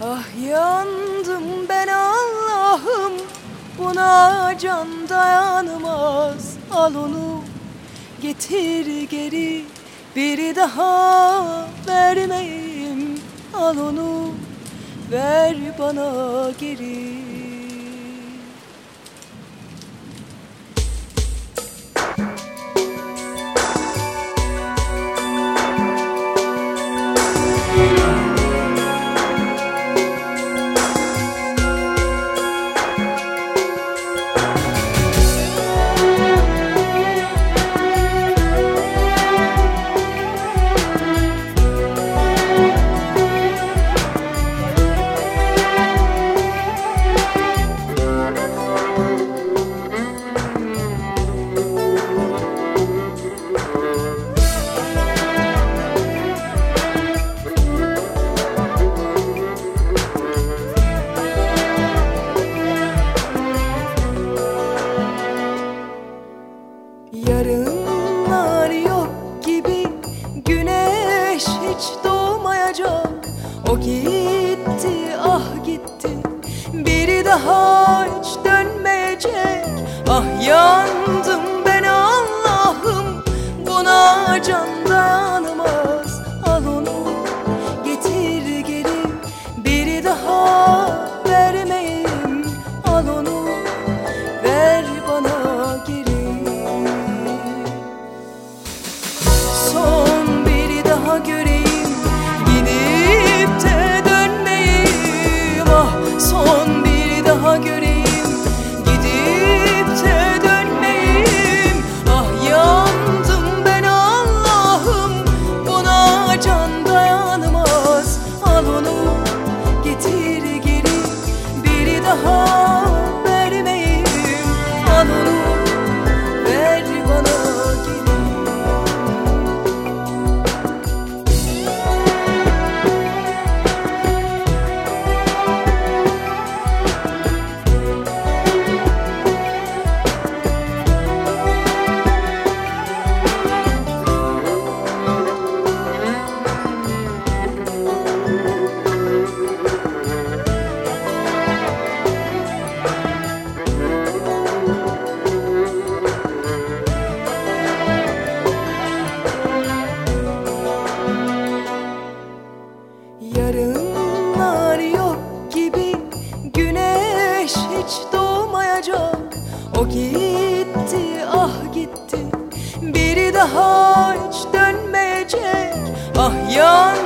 Ah yandım ben Allah'ım. Buna can dayanmaz. Al onu getir geri. Biri daha vermeyim Al onu ver bana geri. Ah yandım ben Allah'ım Buna can dayanamaz. Al onu getir geri Bir daha vermeyim Al onu ver bana geri. Son bir daha göre daha hiç dönmeyecek. Ah yar